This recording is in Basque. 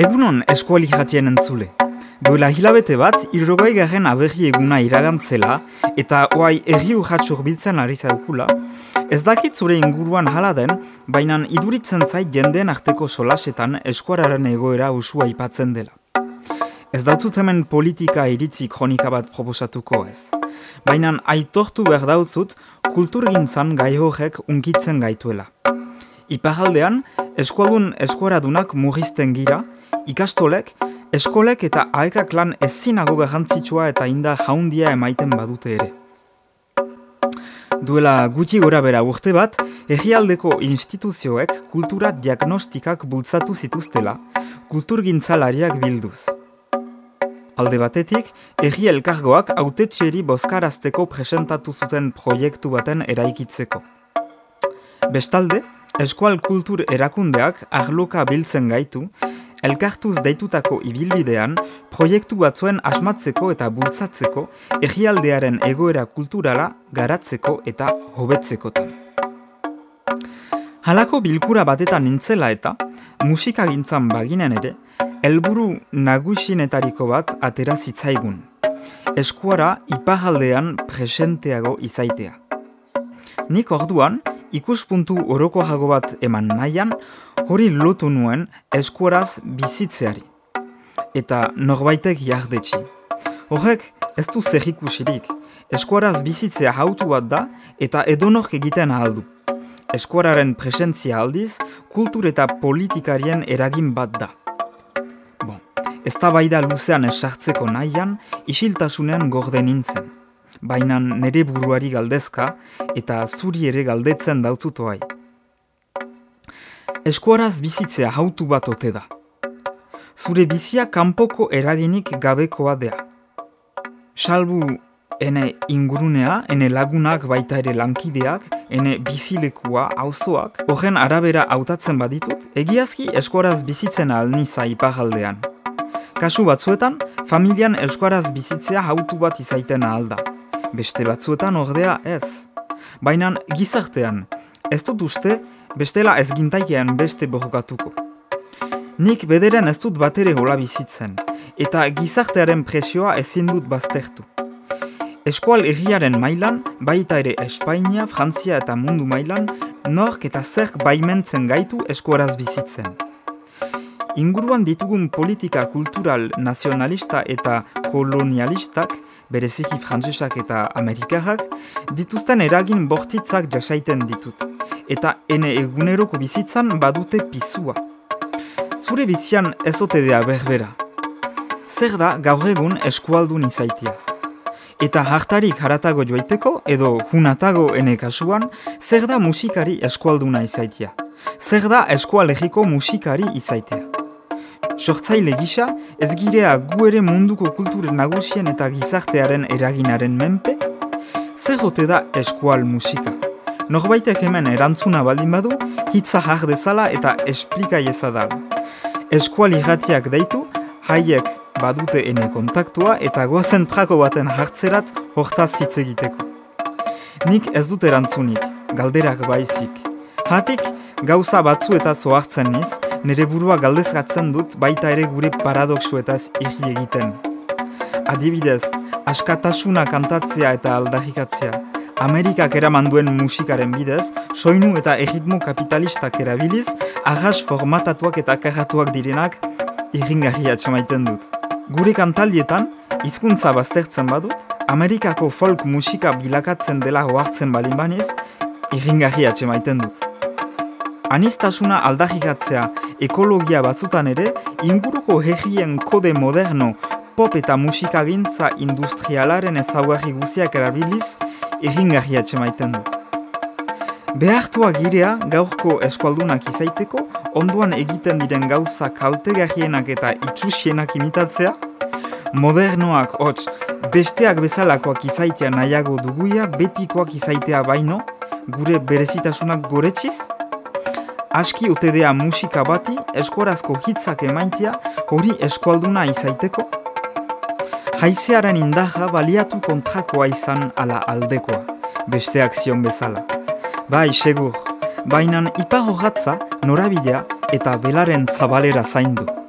Egunon eskuali jatien entzule. Duela hilabete bat, irrogoi garen aberri eguna iragantzela eta oai erri urratxur biltzen ari zaukula, ez dakit zure inguruan hala den, baina iduritzen zait jendeen arteko solasetan eskuararen egoera usua aipatzen dela. Ez dautut hemen politika iritzi kronika bat proposatuko ez. Baina aitortu behar dauzut kulturgintzan gai horrek unkitzen gaituela. Iparaldean, eskualun eskuaradunak murrizten gira, ikastolek, eskolek eta aekak lan ezinago garrantzitsua eta inda jaundia emaiten badute ere. Duela gutxi gora bera urte bat, egialdeko instituzioek kultura diagnostikak bultzatu zituztela, kulturgintzalariak bilduz. Alde batetik, egi elkargoak autetxeri bozkarazteko presentatu zuten proiektu baten eraikitzeko. Bestalde, eskual kultur erakundeak arloka biltzen gaitu, elkartuz deitutako ibilbidean, proiektu batzuen asmatzeko eta bultzatzeko egialdearen egoera kulturala garatzeko eta hobetzekotan. Halako bilkura batetan nintzela eta, musikagintzan baginen ere, helburu nagusinetariko bat atera zitzaigun. Eskuara ipagaldean presenteago izaitea. Nik orduan, ikuspuntu oroko jago bat eman nahian, hori lotu nuen eskuaraz bizitzeari. Eta norbaitek jardetxi. Horrek ez du zerrikusirik, eskuaraz bizitzea hautu bat da eta edonork egiten ahaldu. Eskuararen presentzia aldiz, kultur eta politikarien eragin bat da. Bon, ez da luzean esartzeko nahian, isiltasunean gorde nintzen baina nere buruari galdezka eta zuri ere galdetzen dautzutoai. Eskuaraz bizitzea hautu bat ote da. Zure bizia kanpoko eraginik gabekoa dea. Salbu ene ingurunea, ene lagunak baita ere lankideak, ene bizilekua, auzoak, horren arabera hautatzen baditut, egiazki eskuaraz bizitzen alniza ipagaldean. Kasu batzuetan, familian eskuaraz bizitzea hautu bat izaiten ahal da beste batzuetan ordea ez. Baina gizartean, ez dut uste, bestela ez gintaikean beste borrokatuko. Nik bederen ez dut batere hola bizitzen, eta gizartearen presioa ezin dut baztertu. Eskual erriaren mailan, baita ere Espainia, Frantzia eta mundu mailan, nork eta zerk baimentzen gaitu eskuaraz bizitzen. Inguruan ditugun politika kultural nazionalista eta kolonialistak, bereziki frantsesak eta amerikarrak, dituzten eragin bortitzak jasaiten ditut. Eta ene eguneroko bizitzan badute pizua. Zure bizian ezotedea berbera. Zer da gaur egun eskualdun izaitia. Eta hartarik haratago joaiteko, edo hunatago ene kasuan, zer da musikari eskualduna izaitia. Zer da eskualegiko musikari izaitia. Sortzaile gisa, ez girea gu ere munduko kultur nagusien eta gizartearen eraginaren menpe? Zer gote da eskual musika? Norbaitek hemen erantzuna baldin badu, hitza har dezala eta esplika ezadala. Eskual irratiak deitu, haiek badute ene kontaktua eta goazen trako baten hartzerat hortaz hitz egiteko. Nik ez dut erantzunik, galderak baizik. Hatik, gauza batzu eta zoartzen niz, nire burua galdezgatzen dut baita ere gure paradoxuetaz irri egiten. Adibidez, askatasuna kantatzea eta aldarrikatzea. Amerikak eraman duen musikaren bidez, soinu eta erritmo kapitalistak erabiliz, arras formatatuak eta karratuak direnak irringarri atxamaiten dut. Gure kantaldietan, hizkuntza baztertzen badut, Amerikako folk musika bilakatzen dela hoartzen balin baniz, irringarri atxamaiten dut. Anistasuna aldarrikatzea ekologia batzutan ere, inguruko herrien kode moderno pop eta musikagintza industrialaren ezaugarri guziak erabiliz, erringarri maiten dut. Behartua girea gaurko eskualdunak izaiteko, onduan egiten diren gauza kaltegarrienak eta itxusienak imitatzea, modernoak hots besteak bezalakoak izaitea nahiago duguia betikoak izaitea baino, gure berezitasunak goretxiz, aski utedea musika bati eskorazko hitzak emaitia hori eskualduna izaiteko? Haizearen indaja baliatu kontrakoa izan ala aldekoa, beste akzion bezala. Bai, segur, bainan ipar norabidea eta belaren zabalera zaindu.